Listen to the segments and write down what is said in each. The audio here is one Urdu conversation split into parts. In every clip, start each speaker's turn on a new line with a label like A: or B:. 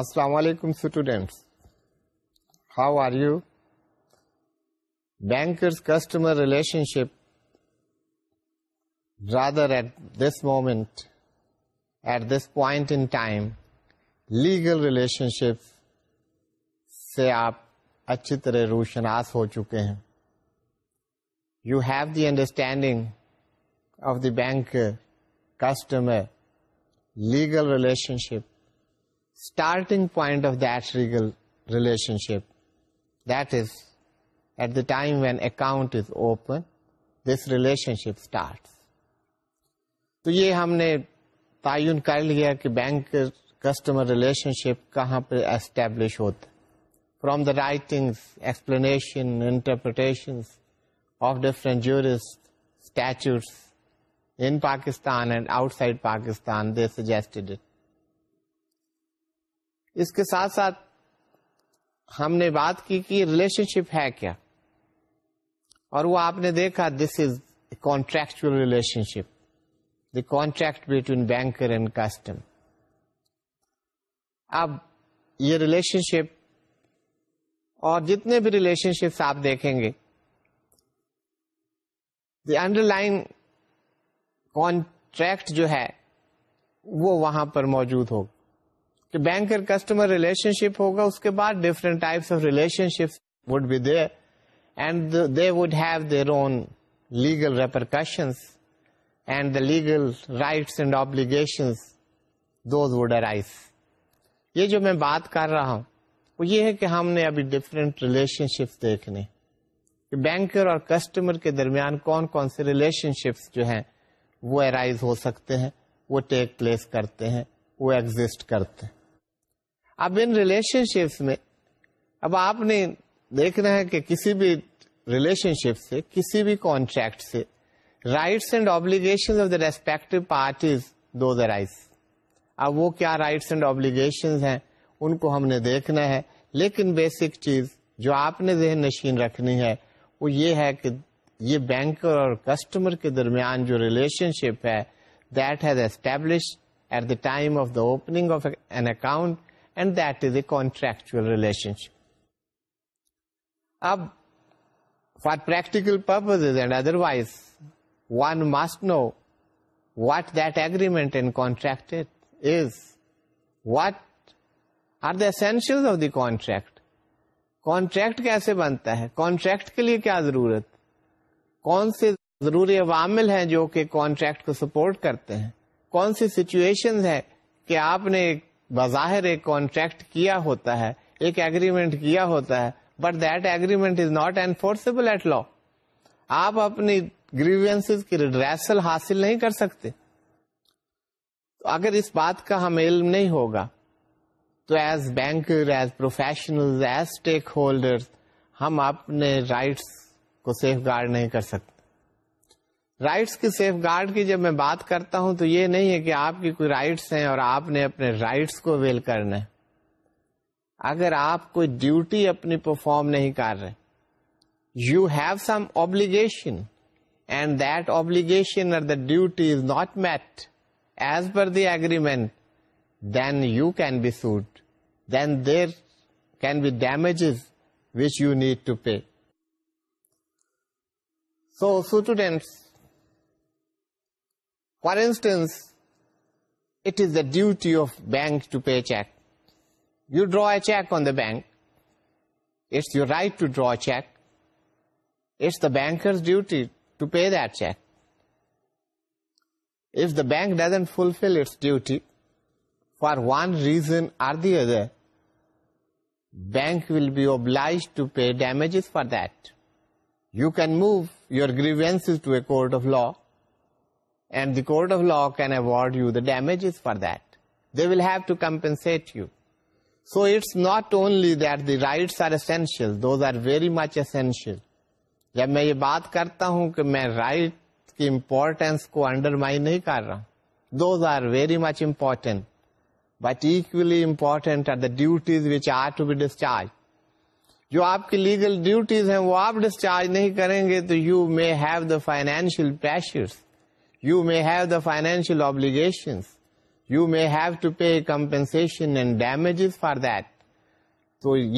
A: السلام علیکم students how are you bankers customer relationship rather at this moment at this point in time legal relationship سے آپ اچھی طرح روشناس ہو چکے ہیں you have the understanding of the bank customer legal relationship starting point of that legal relationship that is at the time when account is open this relationship starts تو یہ ہم نے تعین کر لیا کہ بینک کسٹمر ریلیشن شپ کہاں پہ اسٹیبلش ہوتا from the writing explanation interpretation of different jurist statutes in Pakistan and outside Pakistan they suggested it اس کے ساتھ ساتھ ہم نے بات کی کہ ریلیشن شپ ہے کیا اور وہ آپ نے دیکھا this is contractual relationship the contract between banker and customer اب یہ ریلیشن شپ اور جتنے بھی ریلیشن شپس آپ دیکھیں گے دی انڈر لائن کانٹریکٹ جو ہے وہ وہاں پر موجود ہوگا کہ بینک اور کسٹمر ریلیشن شپ ہوگا اس کے بعد different of relationships would be there and they would have their own legal repercussions and the legal rights and obligations those would arise یہ جو میں بات کر رہا ہوں وہ یہ ہے کہ ہم نے ابھی ڈفرینٹ ریلیشن شپس دیکھنے کہ بینکر اور کسٹمر کے درمیان کون کون سے ریلیشن شپس جو ہیں وہ ارائز ہو سکتے ہیں وہ ٹیک پلیس کرتے ہیں وہ ایگزٹ کرتے ہیں اب ان ریلیشن شپس میں اب آپ نے دیکھنا ہے کہ کسی بھی ریلیشن شپ سے کسی بھی کانٹریکٹ سے rights and obligation of the parties do rights اب وہ کیا رائٹس اینڈ آبلیگیشن ہیں ان کو ہم نے دیکھنا ہے لیکن بیسک چیز جو آپ نے ذہن نشین رکھنی ہے وہ یہ ہے کہ یہ بینکر اور کسٹمر کے درمیان جو ریلیشن شپ ہے that has establish at the time of the opening of an account and that is a contractual relationship اب for practical purpose and otherwise one must know what that agreement and contract is what are the essential of the contract contract کیسے بنتا ہے کانٹریکٹ کے لیے کیا ضرورت کون سے ضروری عوامل ہیں جو کہ کانٹریکٹ کو سپورٹ کرتے ہیں کون سی سچویشن ہے کہ آپ نے ایک بظاہر ایک کانٹریکٹ کیا ہوتا ہے ایک ایگریمنٹ کیا ہوتا ہے but that agreement is not enforceable at law آپ اپنی گریوینس کی ریڈریسل حاصل نہیں کر سکتے تو اگر اس بات کا ہم علم نہیں ہوگا تو as banker as professional as stakeholder ہم اپنے رائٹس کو سیف گارڈ نہیں کر سکتے رائٹس کی سیف گارڈ کی جب میں بات کرتا ہوں تو یہ نہیں ہے کہ آپ کی کوئی رائٹس ہیں اور آپ نے اپنے رائٹس کو ویل کرنا ہے اگر آپ کوئی ڈیوٹی اپنی پرفارم نہیں کر رہے you have some obligation and obligation اور the duty is not met as per the agreement then you can be sued then there can be damages which you need to pay so students For instance, it is the duty of bank to pay a check. You draw a check on the bank. It's your right to draw a check. It's the banker's duty to pay that check. If the bank doesn't fulfill its duty, for one reason or the other, bank will be obliged to pay damages for that. You can move your grievances to a court of law. جب میں یہ بات کرتا ہوں کہ میں رائٹ کی امپورٹینس کو انڈرمائن نہیں کر رہا those are very much important but equally important are the duties which are to be discharge جو آپ کی لیگل ڈیوٹیز ہیں وہ آپ ڈسچارج نہیں کریں گے تو you may have the financial pressures you may have the financial obligation you may have to pay compensation and damages for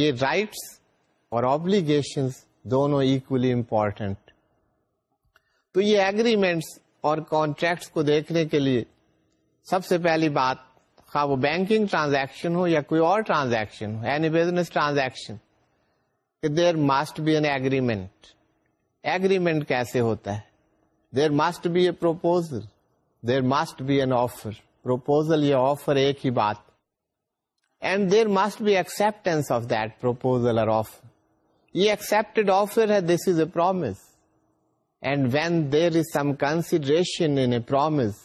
A: یہ رائٹس اور اوبلیگیشنس دونوں اکولی امپورٹینٹ تو یہ اگریمنٹس اور کانٹریکٹس کو دیکھنے کے لیے سب سے پہلی بات خواہ وہ بینکنگ ٹرانزیکشن ہو یا کوئی اور transaction who any business transaction there must be an agreement agreement کیسے ہوتا ہے دیر مسٹ بیل آفر ایک ہی بات and there must be x of دل اور promise and when there is some considerations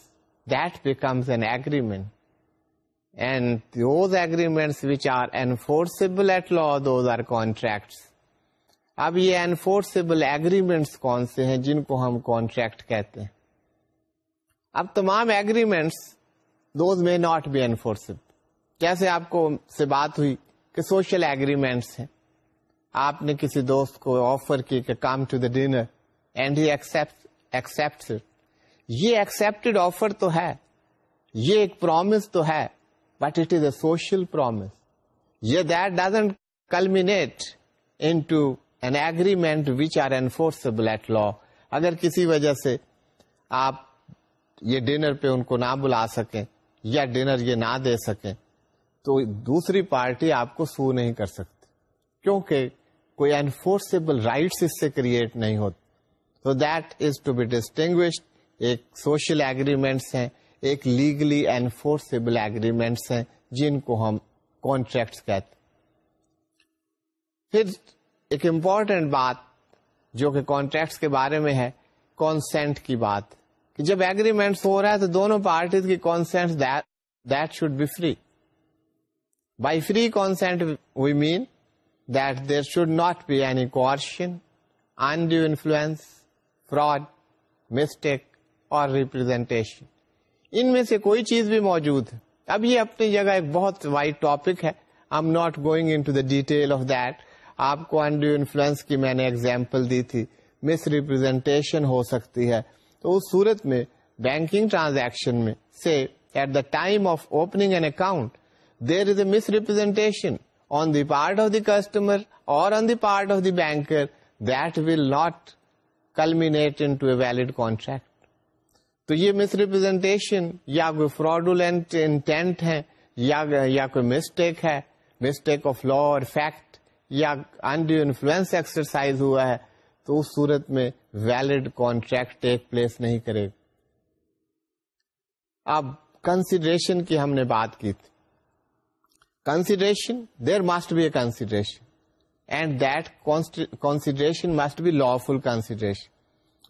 A: becomes an agreement and those agreements which are enforceable at law those are contracts اب یہ انفورسبل ایگریمنٹس کون سے ہیں جن کو ہم کانٹریکٹ کہتے ہیں اب تمام agreements those may not be enforceable جیسے آپ کو سے بات ہوئی کہ سوشل ایگریمنٹس ہیں آپ نے کسی دوست کو آفر کی کہ come to the dinner and he accept یہ ایکسپٹڈ آفر تو ہے یہ ایک پرومس تو ہے but it is a social promise یہ that doesn't culminate in to اگر کسی وجہ سے آپ یہ ڈنر پہ ان کو نہ بلا سکیں یا ڈنر یہ نہ دے سکیں تو دوسری پارٹی آپ کو سو نہیں کر سکتی کیونکہ کوئی انفورسبل رائٹس اس سے کریٹ نہیں ہوتی تو that is to be distinguish ایک سوشل ایگریمنٹس ہیں ایک لیگلی انفورسبل ایگریمنٹس ہیں جن کو ہم کانٹریکٹس کہتے پھر ایک امپورٹینٹ بات جو کہ کانٹریکٹس کے بارے میں ہے کانسینٹ کی بات کہ جب ایگریمنٹس ہو رہا ہے تو دونوں پارٹیز کی consent that should be free by free consent we mean that there should not be any coercion undue influence fraud mistake اور ریپرزینٹیشن ان میں سے کوئی چیز بھی موجود ہے اب یہ اپنی جگہ ایک بہت وائڈ ٹاپک ہے I am not going into the detail of that آپ کو انڈیو انفلوئنس کی میں نے ایگزامپل دی تھی مس ریپرزینٹیشن ہو سکتی ہے تو اس صورت میں بینکنگ ٹرانزیکشن میں سے at the time of opening an account there is a misrepresentation on the part of the customer اور on the the part of banker that will not culminate a valid contract تو یہ مس ریپرزینٹیشن یا کوئی فراڈولینٹ انٹینٹ ہے یا کوئی مسٹیک ہے مسٹیک آف لا اور فیکٹ یا انفلوئنس ایکسرسائز ہوا ہے تو اس صورت میں ویلڈ کانٹریکٹ ٹیک پلیس نہیں کرے گا ہم نے بات کی تھی consideration there must be a consideration and that consideration must be lawful consideration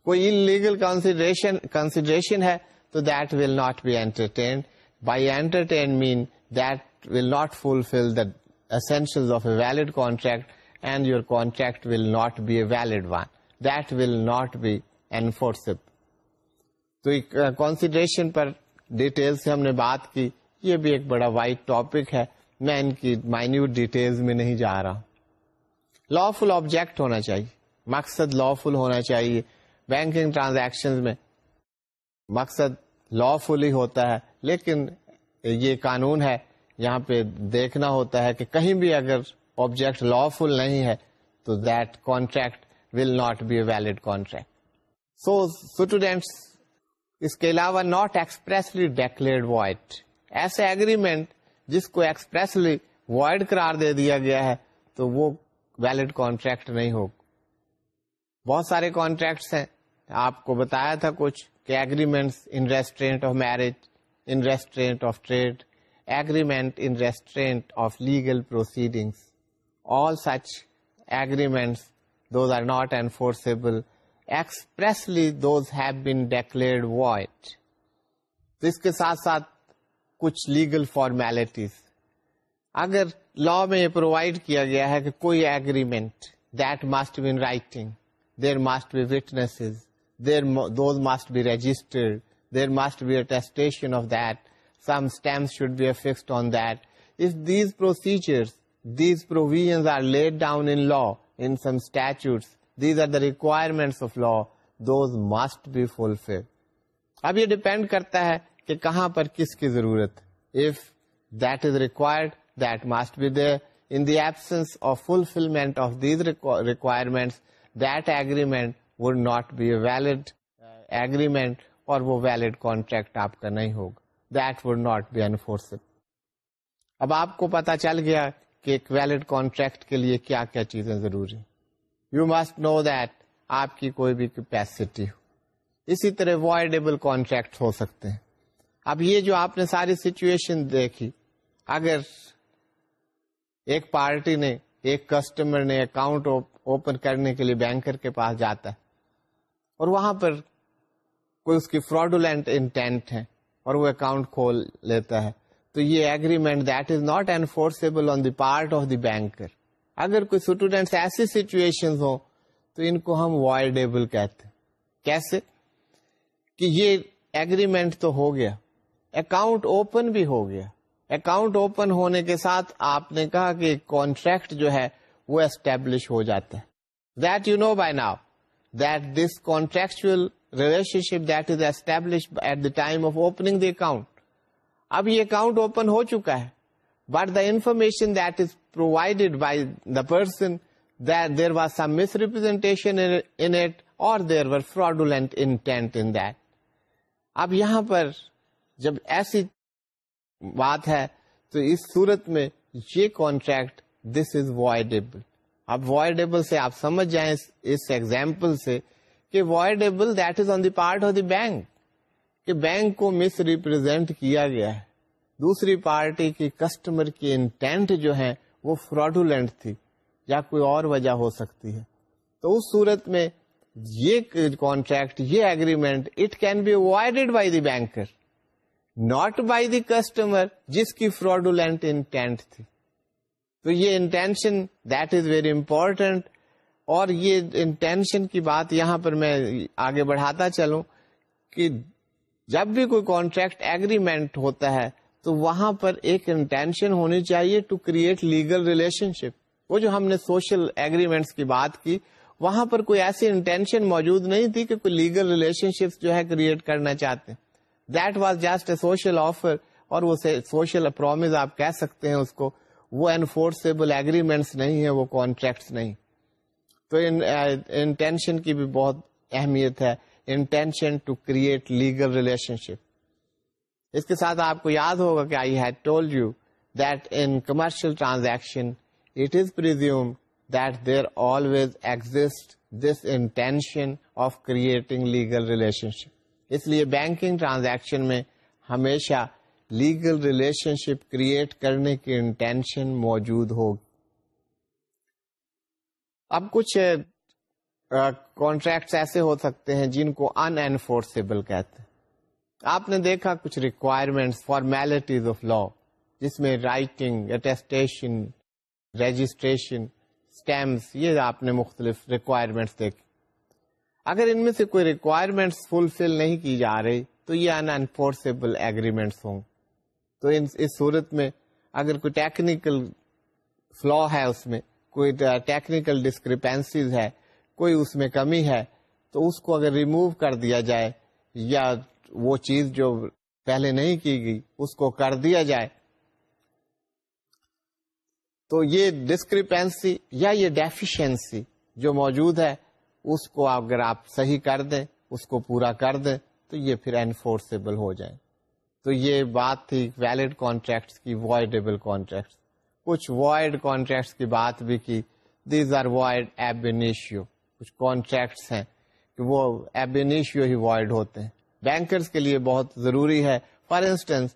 A: کوئی ان لیگل کنسیڈریشن کنسیڈریشن ہے تو that will not be entertained by entertain mean that will not fulfil the essentials of a valid contract and your contract will not be a valid one. That will not be enforceable. تو کانسیڈریشن پر ڈیٹیل سے ہم نے بات کی یہ بھی ایک بڑا وائڈ ٹاپک ہے میں ان کی مائنیوٹ ڈیٹیلز میں نہیں جا رہا لا فل آبجیکٹ ہونا چاہیے مقصد لا فل ہونا چاہیے بینکنگ ٹرانزیکشن میں مقصد لا فل ہی ہوتا ہے لیکن یہ قانون ہے یہاں پہ دیکھنا ہوتا ہے کہ کہیں بھی اگر آبجیکٹ لا فل نہیں ہے تو that contract will not be a valid contract so students اس کے علاوہ ناٹ ایکسپریسلی ڈیکلیئر ایسے ایگریمنٹ جس کو ایکسپریسلی وائڈ قرار دے دیا گیا ہے تو وہ ویلڈ کانٹریکٹ نہیں ہو بہت سارے کانٹریکٹس ہیں آپ کو بتایا تھا کچھ کہ agreement in restraint of marriage in restraint of trade agreement in restraint of legal proceeding all such agreement are not enforceable expressly legal formalities اگر لا میں یہ پرووائڈ کیا گیا ہے کہ کوئی agreement must be writing there must be witness must be registered there must be attestation of the فنٹ procedure اب یہ ڈیپینڈ کرتا ہے کہ کہاں پر کس کی ضرورت required that must they in fulfilment of these requirements that agreement would not be a valid agreement اور وہ ویلڈ کانٹریکٹ آپ کا نہیں ہوگا انفورس اب آپ کو پتا چل گیا کہ ایک ویلڈ کانٹریکٹ کے لیے کیا کیا چیزیں ضروری یو مسٹ نو دیٹ آپ کی کوئی بھی کیپیسٹی ہو اسی طرح وائڈیبل کانٹریکٹ ہو سکتے ہیں اب یہ جو آپ نے ساری سچویشن دیکھی اگر ایک پارٹی نے ایک کسٹمر نے اکاؤنٹ اوپن کرنے کے لیے بینکر کے پاس جاتا ہے اور وہاں پر کوئی اس کی فراڈولینٹ انٹینٹ ہے اور وہ اکاؤنٹ کھول لیتا ہے تو یہ agreement that is not enforceable on the part of the banker اگر کوئی اسٹوڈینٹس ایسی سچویشن ہو تو ان کو ہم وائڈیبل کہتے ہیں کیسے کہ یہ اگریمنٹ تو ہو گیا اکاؤنٹ اوپن بھی ہو گیا اکاؤنٹ اوپن ہونے کے ساتھ آپ نے کہا کہ کانٹریکٹ جو ہے وہ اسٹیبلش ہو جاتا ہے that you know by that this contractual relationship that is asset at the time of opening اب یہ اکاؤنٹ اوپن ہو چکا ہے but the information that is provided by the person representation fraud intent اب یہاں پر جب ایسی بات ہے تو اس سورت میں یہ کانٹریکٹ دس از وائڈیبل اب وائڈیبل سے آپ سمجھ جائیں اس ایگزامپل سے کہ voidable that is on the part of the bank کہ بینک کو مس ریپرزینٹ کیا گیا ہے دوسری پارٹی کی کسٹمر کی انٹینٹ جو ہے وہ فراڈولینٹ تھی یا کوئی اور وجہ ہو سکتی ہے تو اس صورت میں یہ کانٹریکٹ یہ agreement it can be avoided by the banker not by the customer جس کی فراڈولینٹ انٹینٹ تھی تو یہ intention that is very important اور یہ انٹینشن کی بات یہاں پر میں آگے بڑھاتا چلوں کہ جب بھی کوئی کانٹریکٹ ایگریمنٹ ہوتا ہے تو وہاں پر ایک انٹینشن ہونی چاہیے to create legal relationship وہ جو ہم نے سوشل ایگریمنٹس کی بات کی وہاں پر کوئی ایسی انٹینشن موجود نہیں تھی کہ کوئی لیگل ریلیشن شپ جو ہے کریٹ کرنا چاہتے ہیں that was just a social offer اور وہ سوشل پرومس آپ کہہ سکتے ہیں اس کو وہ انفورسبل ایگریمنٹس نہیں ہے وہ کانٹریکٹس نہیں تو انٹینشن کی بھی بہت اہمیت ہے intention to create legal relationship اس کے ساتھ آپ کو یاد ہوگا کہ I had told you that in commercial transaction it is presumed this intention of creating legal relationship اس لیے بینکنگ ٹرانزیکشن میں ہمیشہ لیگل ریلیشن شپ کریٹ کرنے کی انٹینشن موجود ہوگی اب کچھ کانٹریکٹس ایسے ہو سکتے ہیں جن کو ان انفورسبل کہتے آپ نے دیکھا کچھ ریکوائرمنٹس فارمیلٹیز آف لا جس میں رائٹنگ اٹیسٹیشن رجسٹریشن اسٹیمپس یہ آپ نے مختلف ریکوائرمنٹس دیکھے اگر ان میں سے کوئی ریکوائرمنٹس فلفل نہیں کی جا رہی تو یہ ان انفورسبل ایگریمنٹس ہوں تو اس صورت میں اگر کوئی ٹیکنیکل فلا ہے اس میں کوئی ٹیکنیکل ڈسکریپینسیز ہے کوئی اس میں کمی ہے تو اس کو اگر ریموو کر دیا جائے یا وہ چیز جو پہلے نہیں کی گئی اس کو کر دیا جائے تو یہ ڈسکریپینسی یا یہ ڈیفیشنسی جو موجود ہے اس کو اگر آپ صحیح کر دیں اس کو پورا کر دیں تو یہ پھر انفورسبل ہو جائے تو یہ بات تھی ویلڈ کانٹریکٹس کی وائڈیبل کانٹریکٹس کچھ وائڈ کانٹریکٹس کی بات بھی کی دیز آر وائڈ ایبینیشیو کچھ کانٹریکٹس ہیں کہ وہ ایبینیشیو ہی وائڈ ہوتے ہیں بینکرس کے لیے بہت ضروری ہے for instance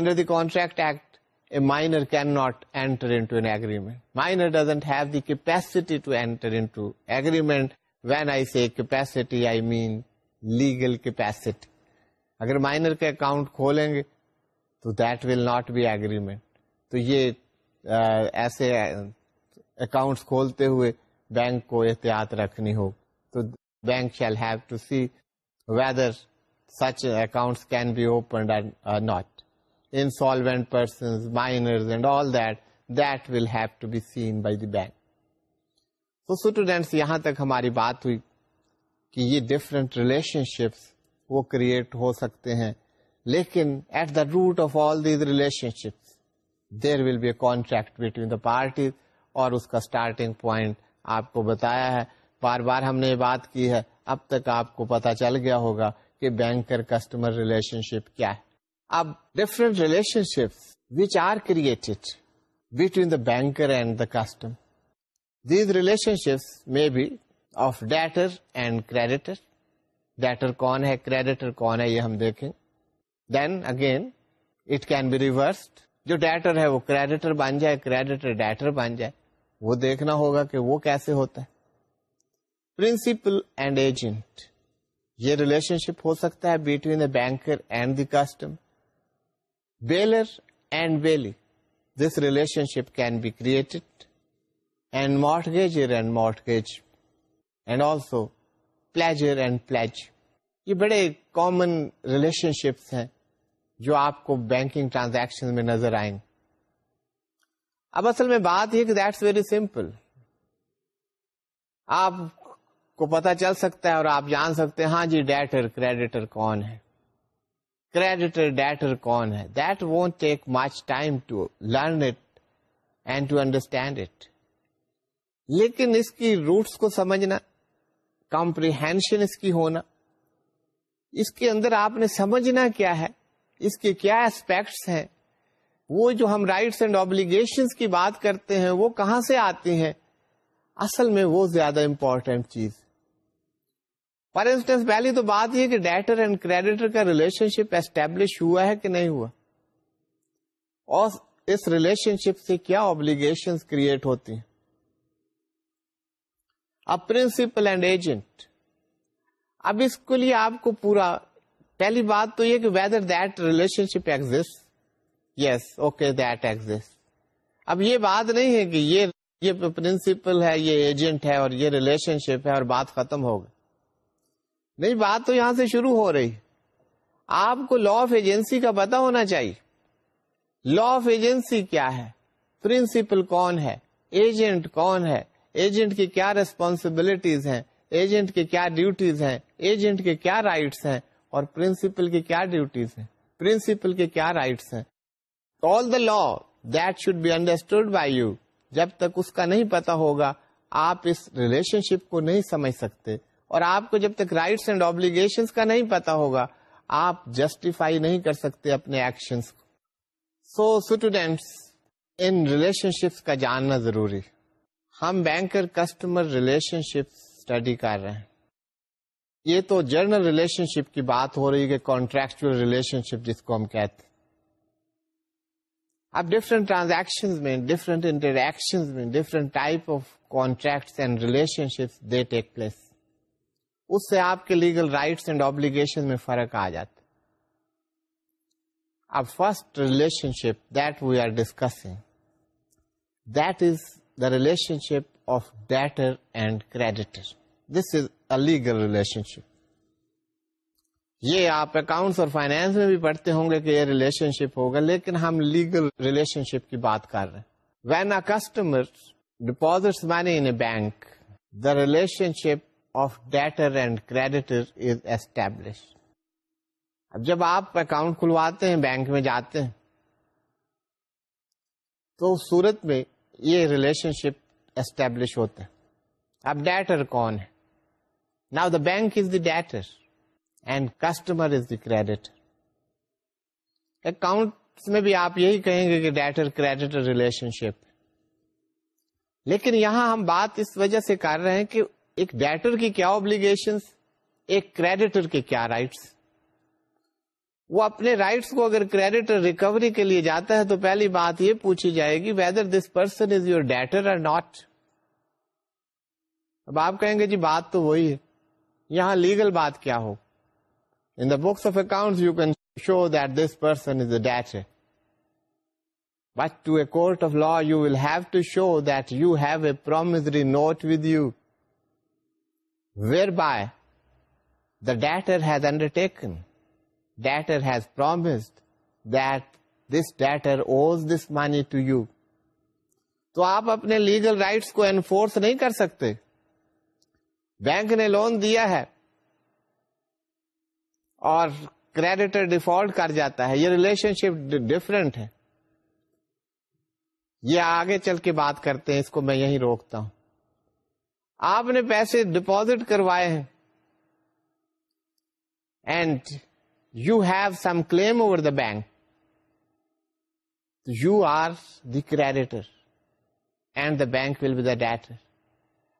A: under the contract act a minor can not enter into an agreement minor doesn't have the capacity to enter into agreement when I see capacity I mean legal capacity اگر مائنر کے اکاؤنٹ کھولیں گے تو that will not be agreement تو یہ ایسے اکاؤنٹس کھولتے ہوئے بینک کو احتیاط رکھنی ہو تو bank shall have to see whether such accounts can be not person seen by the bank تو اسٹوڈینٹس یہاں تک ہماری بات ہوئی کہ یہ ڈفرینٹ ریلیشن شپس وہ کریٹ ہو سکتے ہیں لیکن at the root of all these relationship there will be a contract between the parties اور اس کا اسٹارٹنگ پوائنٹ آپ کو بتایا ہے بار بار ہم نے یہ بات کی ہے اب تک آپ کو پتا چل گیا ہوگا کہ بینکر کسٹمر ریلیشن شپ کیا ہے اب different relationship which are created between the banker and the customer these relationships may be of debtor and creditor debtor کون ہے کریڈیٹر کون ہے یہ ہم دیکھیں then again it can be reversed جو ڈیٹر ہے وہ کریڈیٹر بن جائے کریڈیٹر ڈیٹر بن جائے وہ دیکھنا ہوگا کہ وہ کیسے ہوتا ہے پرنسپل اینڈ ایجنٹ یہ ریلیشن شپ ہو سکتا ہے between banker and the customer bailor and bailee this relationship can be created and mortgagor and mortgagee and also pledger and pledgee یہ بڑے کامن ریلیشن شپس ہیں جو آپ کو بینکنگ ٹرانزیکشن میں نظر آئیں اب اصل میں بات یہ کہ دیٹس ویری سمپل آپ کو پتا چل سکتا ہے اور آپ جان سکتے ہیں ہاں جی ڈیٹر کریڈیٹر کون ہے کریڈیٹر ڈیٹر کون ہے that won't take much time to learn it and to understand it لیکن اس کی روٹس کو سمجھنا کمپریہینشن اس کی ہونا اس کے اندر آپ نے سمجھنا کیا ہے اس کے کیا اسپیکٹس ہیں وہ جو ہم رائٹس اینڈ کی بات کرتے ہیں وہ کہاں سے آتی ہیں اصل میں وہ زیادہ امپورٹینٹ چیز فار پہلی تو بات یہ کہ ڈیٹر اینڈ کریڈیٹر کا ریلیشن شپ اسٹیبلش ہوا ہے کہ نہیں ہوا اور اس ریلیشن شپ سے کیا آبلیگیشن کریٹ ہوتی ہیں پرنسپل اینڈ ایجنٹ اب اس کے لیے آپ کو پورا پہلی بات تو یہ کہ whether that relationship exist yes okay that exist اب یہ بات نہیں ہے کہ یہ یہ پرنسپل ہے یہ ایجنٹ ہے اور یہ ریلیشن شپ ہے اور بات ختم ہو گئی نہیں بات تو یہاں سے شروع ہو رہی آپ کو لا آف ایجنسی کا پتا ہونا چاہیے لا آف ایجنسی کیا ہے پرنسپل کون ہے ایجنٹ کون ہے ایجنٹ کی کیا ریسپانسبلٹیز ہیں ایجنٹ کی کیا ڈیوٹیز ہیں ایجنٹ کے کیا رائٹس ہیں اور پرنسپل کی کیا ڈیوٹیز ہیں پرنسپل کے کیا رائٹس ہیں all the law that should be understood by you جب تک اس کا نہیں پتا ہوگا آپ اس ریلیشن شپ کو نہیں سمجھ سکتے اور آپ کو جب تک رائٹس اینڈ آبلیگیشن کا نہیں پتا ہوگا آپ جسٹیفائی نہیں کر سکتے اپنے ایکشنس کو سو اسٹوڈینٹس ان ریلیشن شپس کا جاننا ضروری ہم banker customer relationship study کر رہے ہیں یہ تو جرنل ریلیشن شپ کی بات ہو رہی ہے کانٹریکچل ریلیشن شپ جس کو ہم کہتے ہیں اب ڈفرنٹ ٹرانزیکشن میں ڈفرینٹ انٹریکشن میں different type of contracts and relationships they take place اس سے آپ کے لیگل رائٹس اینڈ آبلیگیشن میں فرق آ جاتا اب first relationship that we are discussing that is the relationship of debtor and creditor this is legal relationship یہ آپ اکاؤنٹس اور فائنینس میں بھی پڑھتے ہوں گے کہ یہ ریلیشن شپ ہوگا لیکن ہم لیگل ریلیشن شپ کی بات کر رہے ہیں when a customer bank the relationship of debtor and creditor is establish اب جب آپ اکاؤنٹ کھلواتے ہیں بینک میں جاتے ہیں تو سورت میں یہ ریلیشن شپ اسٹیبلش ہوتا ہے اب ڈیٹر کون ہے نا the bank is the debtor and customer is the credit account میں بھی آپ یہی کہیں گے کہ ڈیٹر کریڈٹ ریلیشن شپ لیکن یہاں ہم بات اس وجہ سے کر رہے ہیں کہ ایک ڈیٹر کی کیا ابلیگیشن ایک کریڈیٹر کے کیا رائٹس وہ اپنے رائٹس کو اگر کریڈیٹر ریکوری کے لیے جاتا ہے تو پہلی بات یہ پوچھی جائے گی whether this person is your debtor or not اب آپ کہیں گے جی بات تو وہی ہے یہاں لیگل بات کیا ہو in the books of account you can show that this person is a but to a court of law you will have to show that you have a note with you whereby the has undertaken debtor has promised that this debtor owes this money to you تو آپ اپنے لیگل رائٹس کو انفورس نہیں کر سکتے بینک نے لون دیا ہے اور کریڈیٹر ڈیفالٹ کر جاتا ہے یہ ریلیشن شپ ڈفرینٹ ہے یہ آگے چل کے بات کرتے ہیں اس کو میں یہیں روکتا ہوں آپ نے پیسے ڈپوزٹ کروائے ہیں and you have some claim over the bank you are the creditor and the bank will be the debtor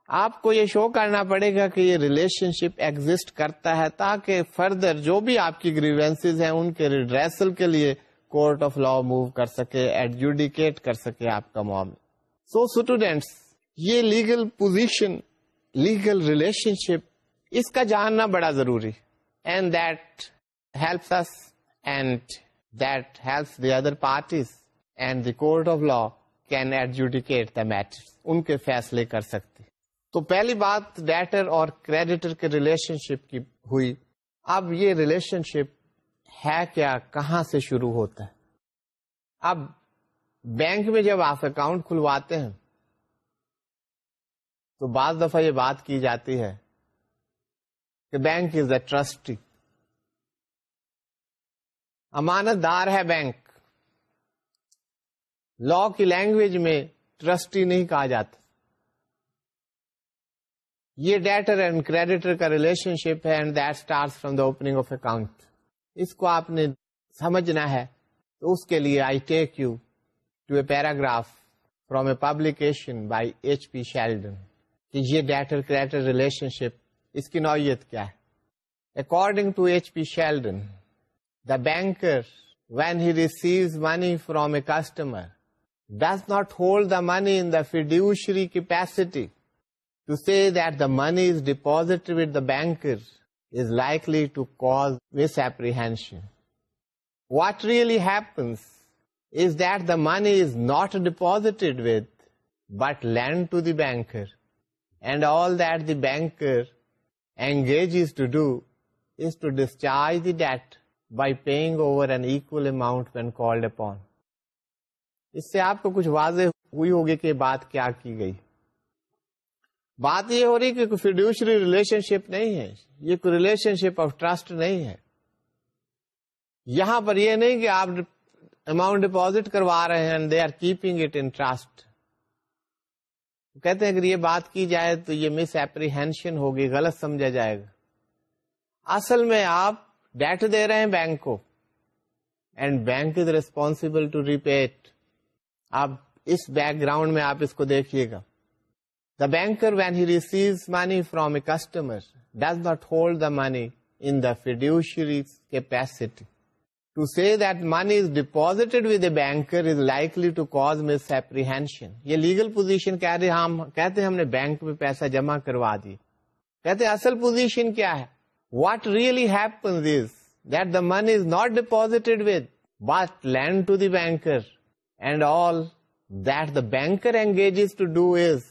A: آپ کو یہ شو کرنا پڑے گا کہ یہ ریلیشن شپ ایگزٹ کرتا ہے تاکہ فردر جو بھی آپ کی گریوینس ہیں ان کے ریڈریسل کے لیے کورٹ آف لا موو کر سکے ایڈجوڈیکیٹ کر سکے آپ کا معاملہ سو اسٹوڈینٹس یہ legal position legal relationship اس کا جاننا بڑا ضروری and that helps us and that helps the other parties and the court of law can adjudicate the matter ان کے فیصلے کر سکتے تو پہلی بات ڈیٹر اور کریڈیٹر کے ریلیشن شپ کی ہوئی اب یہ ریلیشن شپ ہے کیا کہاں سے شروع ہوتا ہے اب بینک میں جب آپ اکاؤنٹ کھلواتے ہیں تو بعض دفعہ یہ بات کی جاتی ہے کہ بینک از اے ٹرسٹی امانت دار ہے بینک لا کی لینگویج میں ٹرسٹی نہیں کہا جاتا یہ ڈیٹر اینڈ کریڈیٹر کا ریلیشن شپ ہے and that start the opening of account اس کو آپ نے سمجھنا ہے تو اس کے لیے I take you to a paragraph from a publication by H P Sheldon کہ یہ ڈیٹر کریڈیٹر ریلیشن شپ اس کی نوعیت کیا ہے according to H P Sheldon the banker when he receive money from a customer does not hold the money in the fiduciary capacity to see that the money is deep with the banker is likely to call was apprehension what really happens the money is not deposit to the banker and all that the banker engage does to discharge the debt by paying over an equal amount when called upon اس سے آپ کو کچھ واضح ہوئی ہوگی کہ بات کیا کی گئی بات یہ ہو رہی کہ فیڈیوشری ریلیشن شپ نہیں ہے یہ کوئی ریلیشن شپ آف ٹرسٹ نہیں ہے یہاں پر یہ نہیں کہ آپ اماؤنٹ ڈپوزٹ کروا رہے ہیں they are keeping it in trust کہتے ہیں اگر یہ بات کی جائے تو یہ مس ہوگی غلط سمجھا جائے گا اصل میں آپ ڈیٹ دے رہے ہیں بینک کو and bank is responsible to repeat آپ اس بیک گراؤنڈ میں آپ اس کو دیکھیے گا banker we receive money from a customer does not hold the money in fiduciary کی to C Dani is deposited with a banker is likely to cause misapprehension یہ لیگل پوزیشن ہم نے بینک میں پیسہ جمع کروا دی کہتے اصل پوزیشن کیا ہے what really happened the money is not deposited with but lent to the banker and all that the banker engage to do is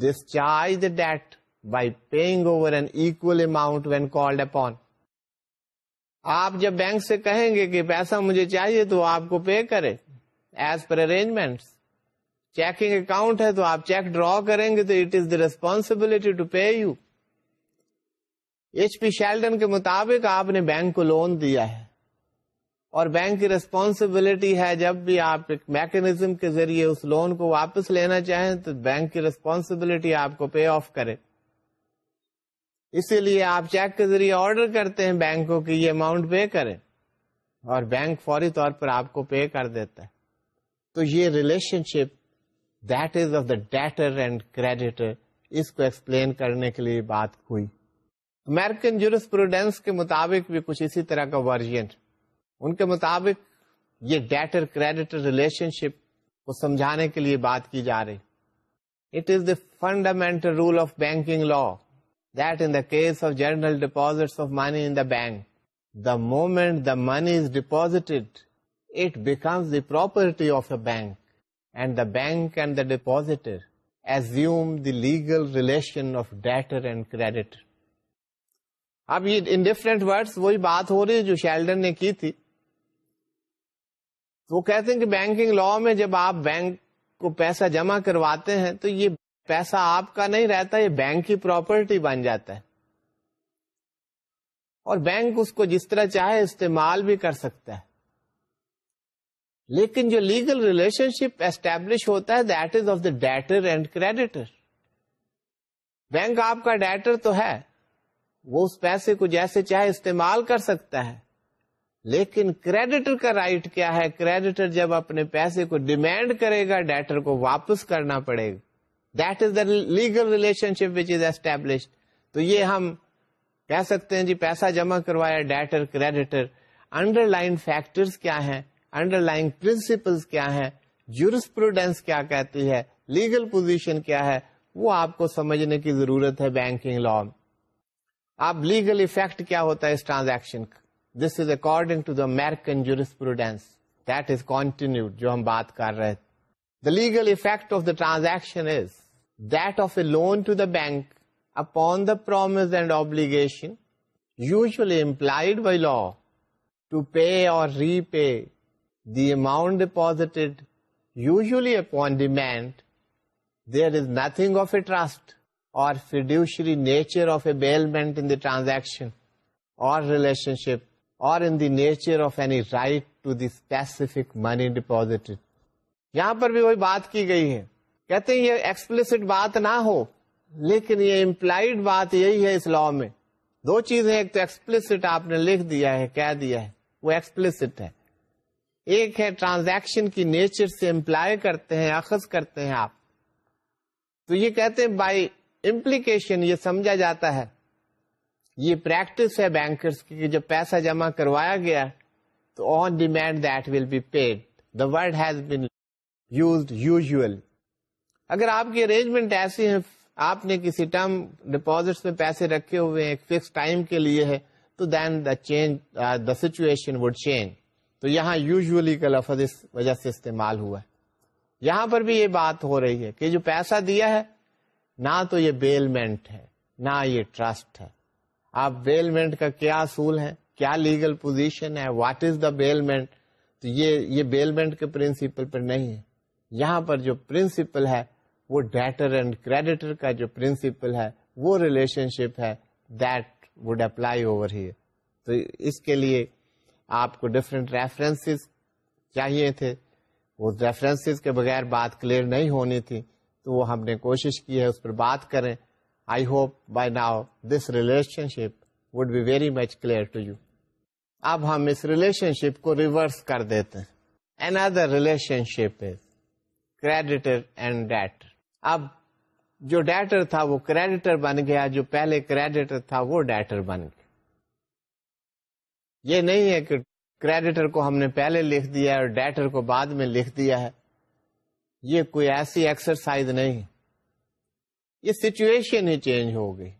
A: discharge debt by paying over an equal amount when called upon آپ جب بینک سے کہیں گے کہ پیسہ مجھے چاہیے تو آپ کو پے کرے as per arrangement checking account ہے تو آپ چیک ڈرا کریں گے تو it is the responsibility to pay you H P Sheldon کے مطابق آپ نے بینک کو لون دیا ہے اور بینک کی ریسپانسبلٹی ہے جب بھی آپ ایک میکنیزم کے ذریعے اس لون کو واپس لینا چاہیں تو بینک کی ریسپانسبلٹی آپ کو پے آف کرے اسی لیے آپ چیک کے ذریعے آرڈر کرتے ہیں بینک کو کہ یہ اماؤنٹ پے کریں اور بینک فوری طور پر آپ کو پے کر دیتا ہے تو یہ relationship that is of the debtor and creditor اس کو ایکسپلین کرنے کے لیے بات ہوئی امیرکن جورس پروڈینس کے مطابق بھی کچھ اسی طرح کا ورژن ان کے مطابق یہ ڈیٹر کریڈیٹر ریلیشن شپ کو سمجھانے کے لیے بات کی جا رہی it is the fundamental rule of banking law in the case of general deposit of money in the bank the moment the money is deposited it becomes the property of a bank and the bank and the depositor assume the legal relation of debtor and creditor اب یہ ان وہی بات ہو رہی ہے جو شیلڈن نے کی تھی وہ کہتے ہیں کہ بینکنگ لا میں جب آپ بینک کو پیسہ جمع کرواتے ہیں تو یہ پیسہ آپ کا نہیں رہتا یہ بینک کی پراپرٹی بن جاتا ہے اور بینک اس کو جس طرح چاہے استعمال بھی کر سکتا ہے لیکن جو لیگل ریلیشن شپ اسٹیبلش ہوتا ہے that is of the debtor and creditor bank آپ کا ڈیٹر تو ہے وہ اس پیسے کو جیسے چاہے استعمال کر سکتا ہے لیکن کریڈیٹر کا رائٹ کیا ہے کریڈیٹر جب اپنے پیسے کو ڈیمینڈ کرے گا ڈیٹر کو واپس کرنا پڑے گا that is the legal relationship which is establish تو یہ ہم کہہ سکتے ہیں جی پیسہ جمع کروایا debtor creditor underlying factor کیا ہیں انڈر لائن پرنسپل کیا ہیں جورس پروڈینس کیا کہتی ہے لیگل پوزیشن کیا ہے وہ آپ کو سمجھنے کی ضرورت ہے بینکنگ میں اب لیگل افیکٹ کیا ہوتا ہے اس ٹرانزیکشن کا this is according to the American jurisprudence that is continued جو ہم بات کر رہے تھے the legal effect of the transaction is that of a loan to the bank upon the promise and obligation usually implied by law to pay or repay the amount deposited usually upon demand there is nothing of a trust or fiduciary nature of a bailment in the transaction or relationship in the nature of any right to specific money deposit یہاں پر بھی وہی بات کی گئی ہے کہتے ہیں یہ ایکسپلسٹ بات نہ ہو لیکن یہ امپلائڈ بات یہی ہے اس لا میں دو چیز ایک تو ایکسپلسٹ آپ نے لکھ دیا ہے کہہ دیا ہے وہ ایکسپلسٹ ہے ایک ہے ٹرانزیکشن کی نیچر سے امپلائی کرتے ہیں اخذ کرتے ہیں آپ تو یہ کہتے ہیں بائی امپلیکیشن یہ سمجھا جاتا ہے یہ پریکٹس ہے بینکرس کی جب پیسہ جمع کروایا گیا تو on demand that will be paid the word has been use usual اگر آپ کی ارینجمنٹ ایسی ہے آپ نے کسی ٹرم ڈپازٹس میں پیسے رکھے ہوئے ہیں فکس ٹائم کے لیے ہے تو then the change the situation would change تو یہاں یوزلی کا لفظ اس وجہ سے استعمال ہوا ہے یہاں پر بھی یہ بات ہو رہی ہے کہ جو پیسہ دیا ہے نہ تو یہ بیلمنٹ ہے نہ یہ ٹرسٹ ہے آپ بیلمنٹ کا کیا اصول ہے کیا لیگل پوزیشن ہے واٹ از دا بیلمنٹ تو یہ یہ بیلمنٹ کے پرنسپل پر نہیں ہے یہاں پر جو پرنسپل ہے وہ ڈیٹر اینڈ کریڈیٹر کا جو پرنسپل ہے وہ ریلیشن شپ ہے that would apply over here تو اس کے لیے آپ کو ڈفرینٹ ریفرنسز چاہیے تھے وہ ریفرنسز کے بغیر بات کلیئر نہیں ہونی تھی تو وہ ہم نے کوشش کی ہے اس پر بات کریں I hope by now this relationship would be very much clear to you اب ہم اس ریلیشن شپ کو ریورس کر دیتے ہیں another relationship is creditor and debtor اب جو ڈیٹر تھا وہ کریڈیٹر بن گیا جو پہلے کریڈیٹر تھا وہ ڈیٹر بن گیا یہ نہیں ہے کہ کریڈیٹر کو ہم نے پہلے لکھ دیا اور ڈیٹر کو بعد میں لکھ دیا ہے یہ کوئی ایسی ایکسرسائز نہیں ہے یہ سچویشن ہی چینج ہو گئی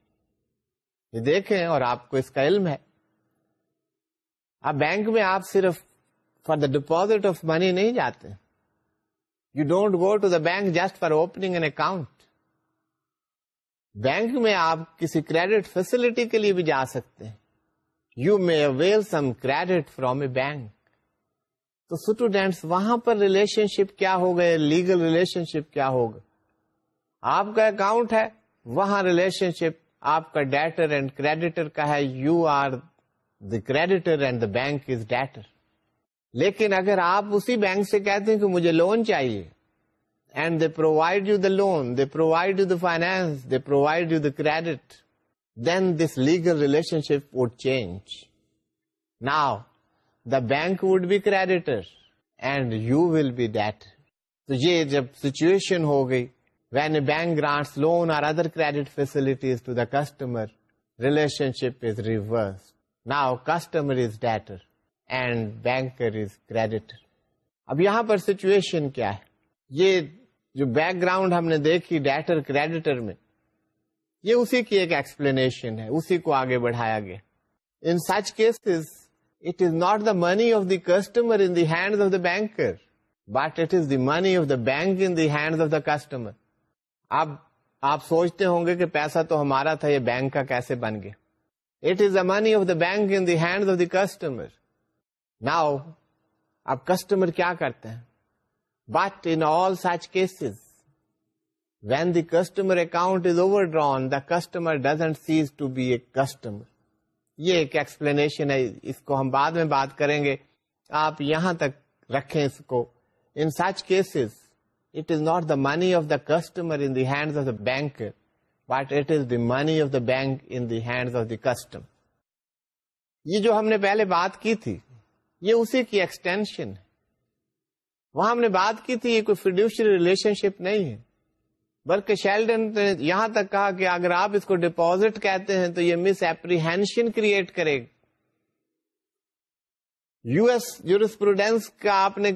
A: یہ دیکھیں اور آپ کو اس کا علم ہے آپ بینک میں آپ صرف فار دا ڈیپاز آف منی نہیں جاتے you don't go to the bank just for opening an account bank میں آپ کسی کریڈٹ فیسلٹی کے لیے بھی جا سکتے ہیں you may avail some credit from a bank تو اسٹوڈینٹس وہاں پر ریلیشن شپ کیا ہو گئے لیگل ریلیشن شپ کیا ہوگا آپ کا اکاؤنٹ ہے وہاں ریلیشن شپ آپ کا ڈیٹر اینڈ کریڈیٹر کا ہے you are the creditor and the bank is debtor لیکن اگر آپ اسی بینک سے کہتے ہیں کہ مجھے لون چاہیے and they provide you the loan they provide you the finance they provide you the credit then this legal relationship would change now the bank would be creditor and you will be debtor تو یہ جب سچویشن ہو گئی وی بینک گرانٹ لون پر سچویشن کیا ہے یہ جو بیک گراؤنڈ ہم نے دیکھی ڈیٹر کریڈیٹر میں یہ اسی کی ایک ایکسپلینیشن ہے اسی کو آگے بڑھایا گیا in such cases it is not the money of the customer in the hand of the banker but it is the money of the bank in the hand of the customer اب آپ سوچتے ہوں گے کہ پیسہ تو ہمارا تھا یہ بینک کا کیسے بن گیا it is the money of the bank in the hand of the customer now اب کسٹمر کیا کرتے ہیں but in all such cases when the customer account is overdrawn the customer doesn't cease to be a customer یہ ایک ایکسپلینیشن ہے اس کو ہم بعد میں بات کریں گے آپ یہاں تک رکھیں اس کو in such cases it is not the money of the customer in the hands of the banker, but it is the money of the bank in the hands of the customer. یہ جو ہم نے پہلے بات کی تھی یہ اسی کی ایکسٹینشن ہے وہاں ہم نے بات کی تھی یہ کوئی فیڈیوشری ریلیشن شپ نہیں ہے بلکہ شیلڈن نے یہاں تک کہا کہ اگر آپ اس کو ڈپوزٹ کہتے ہیں تو یہ مس ایپریہینشن کریٹ کرے گا یو ایس یورس کا آپ نے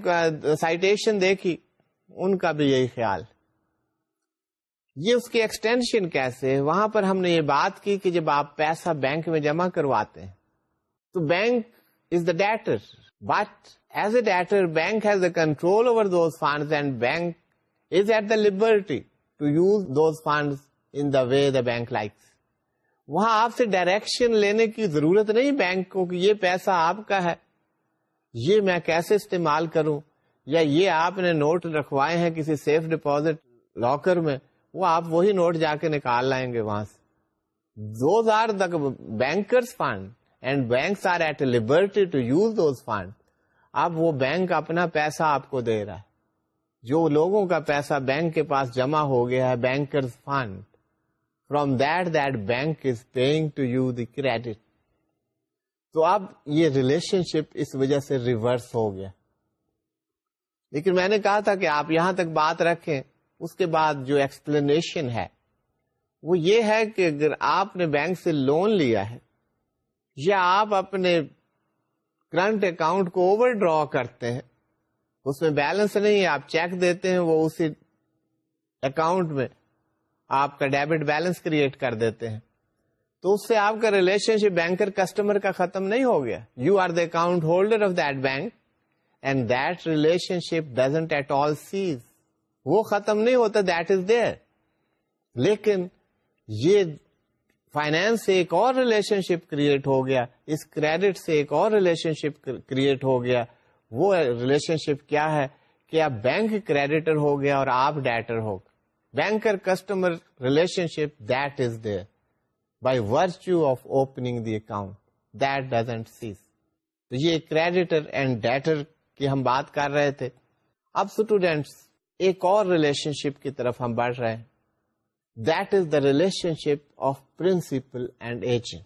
A: سائٹیشن دیکھی ان کا بھی یہی خیال یہ اس کی ایکسٹینشن کیسے وہاں پر ہم نے یہ بات کی کہ جب آپ پیسہ بینک میں جمع کرواتے ہیں تو bank is the debtor but as a debtor bank has a control over those fund and bank is at the liberty to use those funds in the way the bank like وہاں آپ سے ڈائریکشن لینے کی ضرورت نہیں بینک کو کہ یہ پیسہ آپ کا ہے یہ میں کیسے استعمال کروں یا یہ آپ نے نوٹ رکھوائے ہیں کسی سیف ڈپوزٹ لاکر میں وہ آپ وہی نوٹ جا کے نکال لائیں گے وہاں سے ٹو یوز دوز فنڈ اب وہ بینک اپنا پیسہ آپ کو دے رہا ہے جو لوگوں کا پیسہ بینک کے پاس جمع ہو گیا ہے bankers fund from bank is paying to you the credit تو اب یہ ریلیشن شپ اس وجہ سے ریورس ہو گیا لیکن میں نے کہا تھا کہ آپ یہاں تک بات رکھیں اس کے بعد جو ایکسپلینیشن ہے وہ یہ ہے کہ اگر آپ نے بینک سے لون لیا ہے یا آپ اپنے کرنٹ اکاؤنٹ کو اوور ڈرا کرتے ہیں اس میں بیلنس نہیں ہے آپ چیک دیتے ہیں وہ اسی اکاؤنٹ میں آپ کا ڈیبٹ بیلنس کریٹ کر دیتے ہیں تو اس سے آپ کا ریلیشن شپ بینکر کسٹمر کا ختم نہیں ہو گیا you are the account holder of that bank وہ ختم نہیں ہوتا دیٹ از لیکن یہ فائنینس سے ایک اور ریلیشن شپ کریٹ ہو گیا اس کریڈٹ سے ایک اور ریلیشن شپ کریٹ ہو گیا وہ ریلیشن شپ کیا ہے کہ آپ بینک کریڈیٹر ہو گیا اور آپ debtor who banker customer relationship that is there by virtue of opening the account that doesn't cease یہ کریڈیٹر اینڈ ڈیٹر کی ہم بات کر رہے تھے اب اسٹوڈینٹس ایک اور ریلیشن شپ کی طرف ہم بڑھ رہے ہیں that is the relationship of principal and agent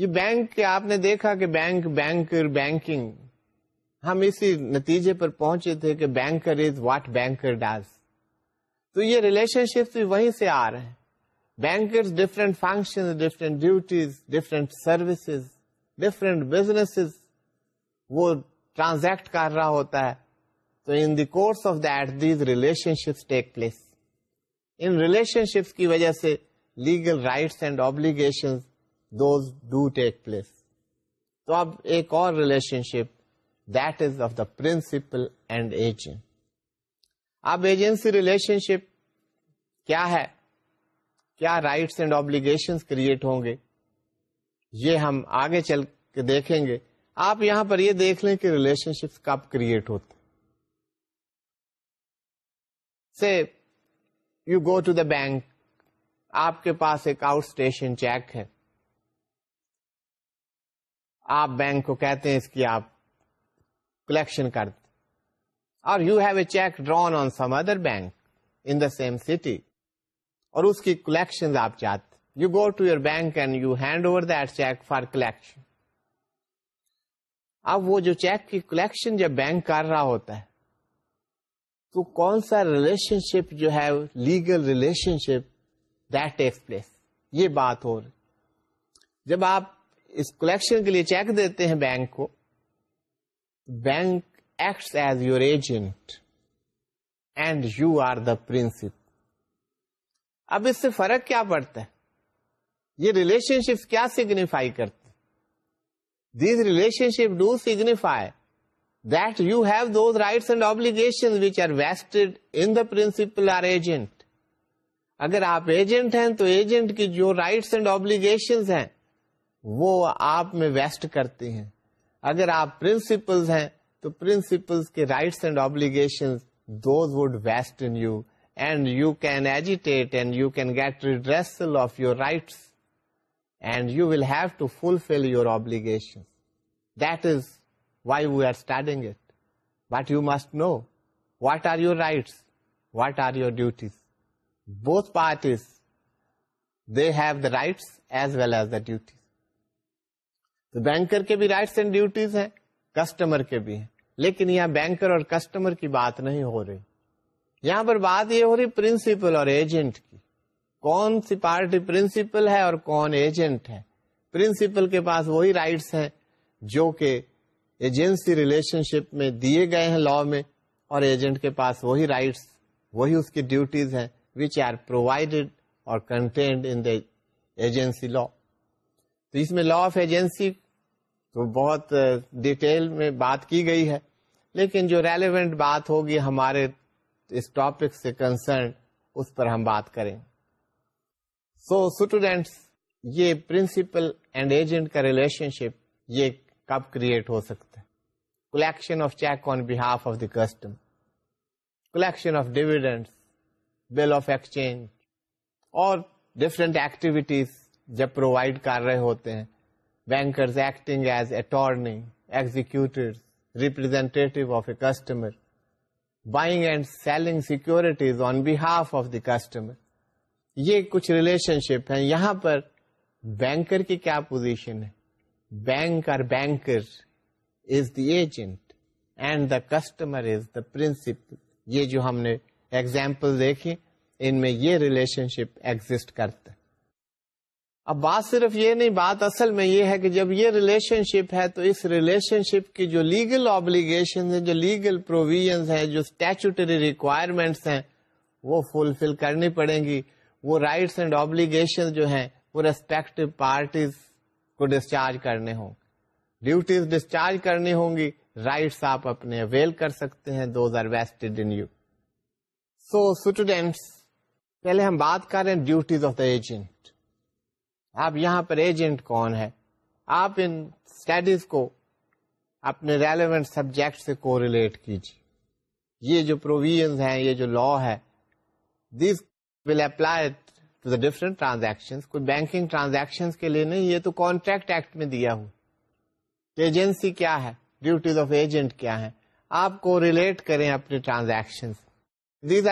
A: یہ بینک بینک کے آپ نے دیکھا کہ بینکر بینکنگ ہم اسی نتیجے پر پہنچے تھے کہ banker is what banker does تو یہ ریلیشن شپ بھی وہیں سے آ رہے ہیں bankers different function different duties different services different business وہ ٹرانزیکٹ کر رہا ہوتا ہے تو in the course of that these relationships take place in relationships کی وجہ سے legal rights and obligation those do take place تو اب ایک اور relationship that is of the principal and agent اب ایجنسی ریلیشن شپ کیا ہے کیا رائٹس اینڈ آبلیگیشن کریٹ ہوں گے یہ ہم آگے چل کے دیکھیں گے آپ یہاں پر یہ دیکھ لیں کہ ریلیشن شپس کب کریٹ ہوتے سے you go to the bank آپ کے پاس ایک آؤٹ اسٹیشن چیک ہے آپ بینک کو کہتے ہیں اس کی آپ کلیکشن کرتے اور you have a cheque drawn on some other bank in the same city اور اس کی کلیکشن آپ چاہتے you go to your bank and you hand over that cheque for collection اب وہ جو چیک کی کلیکشن جب بینک کر رہا ہوتا ہے تو کون سا ریلیشن شپ جو ہے legal relationship that takes place یہ بات ہو رہی جب آپ اس کلیکشن کے لیے چیک دیتے ہیں بینک کو bank acts as your agent and you are the principal اب اس سے فرق کیا پڑتا ہے یہ ریلیشن شپ کیا سگنیفائی کرتا relationship do signify that you have those rights and obligation which are vest in the principal or agent اگر آپ ایجنٹ ہیں تو ایجنٹ کی جو رائٹس اینڈ آبلیگیشن ہیں وہ آپ میں ویسٹ کرتے ہیں اگر آپ پرنسپل ہیں تو پرنسپلس کے rights and obligation those would vest in you and you can agitate and you can get redressal of your rights and you will have to fulfil is obligation that is why we are starting must you must know what are your what are your duties both parties they have the rights as well as the duties banker کے بھی رائٹس اینڈ ڈیوٹیز ہیں کسٹمر کے بھی ہیں لیکن یہاں بینکر اور کسٹمر کی بات نہیں ہو رہی یہاں پر بات یہ ہو رہی پرنسپل اور ایجنٹ کی کون سی پارٹی پرنسپل ہے اور کون ایجنٹ ہے پرنسپل کے پاس وہی رائٹس ہیں جو کہ ایجنسی ریلیشن شپ میں دیے گئے ہیں لا میں اور ایجنٹ کے پاس وہی رائٹس وہی اس کی ڈیوٹیز ہیں وچ آر پروائڈیڈ اور کنٹینڈ ایجنسی لا تو اس میں لا آف ایجنسی تو بہت ڈیٹیل میں بات کی گئی ہے لیکن جو ریلیونٹ بات ہوگی ہمارے اس ٹاپک سے کنسرن اس پر ہم بات کریں سو اسٹوڈینٹس یہ پرنسپل اینڈ ایجنٹ کا ریلیشن شپ یہ کب کریٹ ہو سکتا ہے collection of cheque on behalf of the customer collection of dividends bill of exchange اور ڈفرینٹ ایکٹیویٹیز جب پرووائڈ کر رہے ہوتے ہیں bankers acting as attorney exec representative of a customer buying and selling securities on behalf of the customer یہ کچھ ریلیشن شپ ہے یہاں پر بینکر کی کیا پوزیشن ہے بینک اور banker is the agent and the customer is the principal یہ جو ہم نے ایگزامپل دیکھے ان میں یہ ریلیشن شپ ایگزٹ کرتا اب بات صرف یہ نہیں بات اصل میں یہ ہے کہ جب یہ ریلیشن شپ ہے تو اس ریلیشن شپ کی جو لیگل آبلیگیشن جو لیگل پروویژ ہیں جو اسٹیچوٹری ریکوائرمنٹس ہیں وہ فلفل کرنی پڑیں گی وہ رائٹس اینڈ آبلیگیشن جو ہیں وہ ریسپیکٹ پارٹیز کو ڈسچارج کرنے ہوں گے ڈیوٹیز ڈسچارج کرنی ہوں گی رائٹس آپ اپنے اویل کر سکتے ہیں those are in you so students پہلے ہم بات کر رہے ہیں ڈیوٹیز آف دا ایجنٹ آپ یہاں پر ایجنٹ کون ہے آپ ان اسٹڈیز کو اپنے ریلیونٹ سبجیکٹ سے کو ریلیٹ کیجیے یہ جو پروویژ ہیں یہ جو لا ہے these will apply different transaction کوئی بینکنگ ٹرانزیکشن کے لیے نہیں یہ تو کانٹریکٹ ایکٹ میں دیا ہوں ایجنسی کیا ہے ڈیوٹیز آف ایجنٹ کیا ہے آپ کو ریلیٹ کریں اپنے transaction these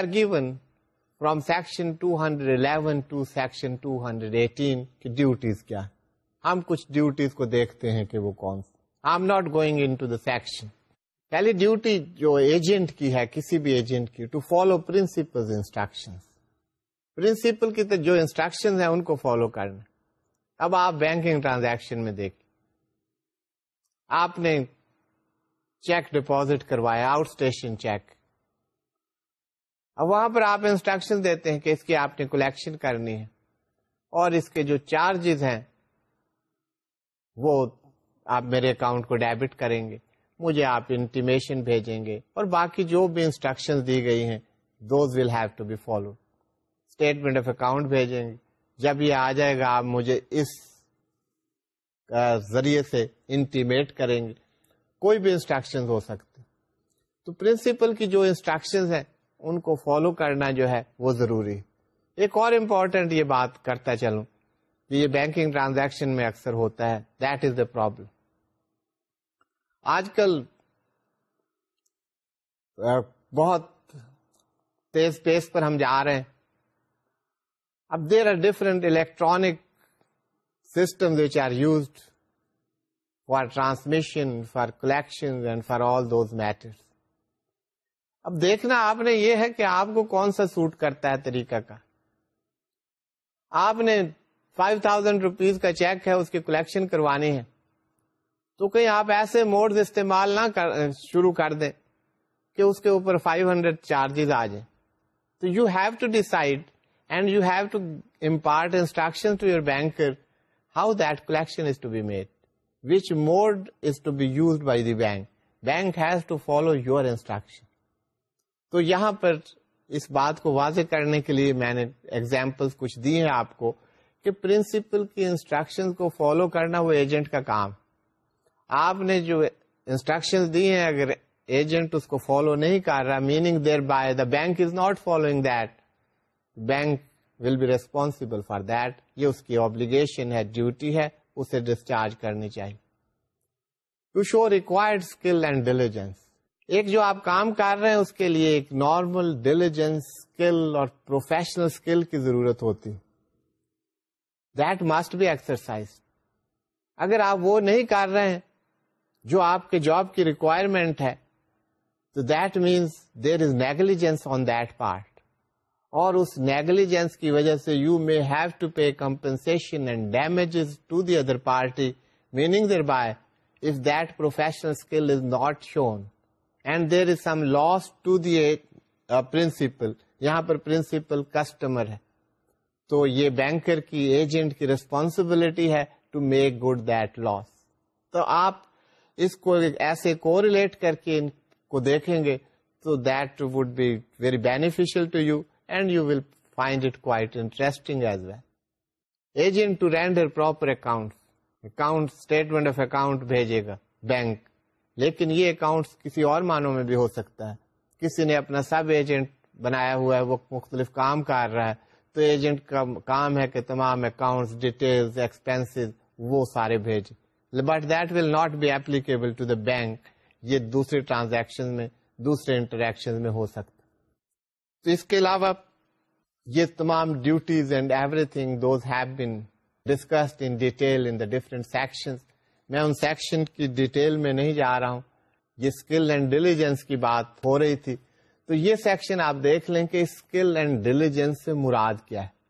A: from section two hundred eleven to section two hundred eighteen کی ڈیوٹیز کیا ہے ہم کچھ ڈیوٹیز کو دیکھتے ہیں کہ وہ کون سی I am not going in to the section پہلی ڈیوٹی جو ایجنٹ کی ہے کسی بھی ایجنٹ کی to follow principal instruction principal کی تو جو انسٹرکشن ہیں ان کو فالو کرنا اب آپ بینکنگ ٹرانزیکشن میں دیکھ آپ نے چیک ڈپازٹ کروایا آؤٹ اسٹیشن چیک اب وہاں پر آپ انسٹرکشن دیتے ہیں کہ اس کی آپ نے کلیکشن کرنی ہے اور اس کے جو چارجز ہیں وہ آپ میرے اکاؤنٹ کو ڈیبٹ کریں گے مجھے آپ انٹیمیشن بھیجیں گے اور باقی جو بھی انسٹرکشن دی گئی ہیں those will have to be follow statement of account بھیجیں گے جب یہ آ جائے گا آپ مجھے اس ذریعے سے انٹیمیٹ کریں گے کوئی بھی انسٹرکشن ہو سکتے ہیں تو پرنسپل کی جو ان کو فالو کرنا جو ہے وہ ضروری ہے ایک اور امپورٹنٹ یہ بات کرتا چلوں کہ یہ بینکنگ ٹرانزیکشن میں اکثر ہوتا ہے دیٹ از دا پرابلم آج کل بہت تیز پیس پر ہم جا رہے ہیں اب there are different electronic system which are used for transmission for collection and for all those matter اب دیکھنا آپ نے یہ ہے کہ آپ کو کون سا سوٹ کرتا ہے طریقہ کا آپ نے فائیو تھاؤزینڈ روپیز کا چیک ہے اس کی کلیکشن کروانی ہے تو کہیں آپ ایسے موڈز استعمال نہ کر شروع کر دیں کہ اس کے اوپر فائیو ہنڈریڈ چارجز آ جائیں تو you have to decide and you have to impart instruction to your banker how that collection is is to to be be made which mode by the bank bank has to follow your instruction تو یہاں پر اس بات کو واضح کرنے کے لیے میں نے ایگزامپل کچھ دی ہیں آپ کو کہ پرنسپل کی انسٹرکشن کو فالو کرنا وہ ایجنٹ کا کام آپ نے جو انسٹرکشن دی ہیں اگر ایجنٹ اس کو فالو نہیں کر رہا meaning thereby the bank is not following that bank will be responsible for that یہ اس کی آبلیگیشن ہے ڈیوٹی ہے اسے ڈسچارج کرنی چاہیے to show required skill and diligence ایک جو آپ کام کر رہے ہیں اس کے لیے ایک نارمل ڈیلیجنس اسکل اور پروفیشنل اسکل کی ضرورت ہوتی دیٹ مسٹ بی ایکسرسائز اگر آپ وہ نہیں کر رہے ہیں جو آپ کے جاب کی ریکوائرمنٹ ہے تو that means there is negligence on that part اور اس نیگلیجنس کی وجہ سے you may have to pay compensation and damage to the other party meaning there by if that professional skill is not shown and there is some loss to the principal یہاں پر پرنسپل کسٹمر ہے تو یہ بینکر کی ایجنٹ کی ریسپانسبلٹی ہے to make good that loss تو آپ اس کو ایسے کو ریلیٹ کر کے ان کو دیکھیں گے تو that would be very beneficial to you بھیجے گا بینک لیکن یہ اکاؤنٹ کسی اور معنوں میں بھی ہو سکتا ہے کسی نے اپنا سب ایجنٹ بنایا ہوا ہے وہ مختلف کام کر رہا ہے تو ایجنٹ کا کام ہے کہ تمام اکاؤنٹ ڈیٹیل ایکسپینس وہ سارے بھیج but that will not be applicable to the bank یہ دوسرے ٹرانزیکشن میں دوسرے انٹریکشن میں ہو سکتا تو اس کے علاوہ یہ تمام duties and everything those have been discussed in detail in the different section میں ان سیکشن کی ڈیٹیل میں نہیں جا رہا ہوں یہ اسکل اینڈ ڈیلیجنس کی بات ہو رہی تھی تو یہ سیکشن آپ دیکھ لیں کہ اسکل اینڈ ڈیلیجنس سے مراد کیا ہے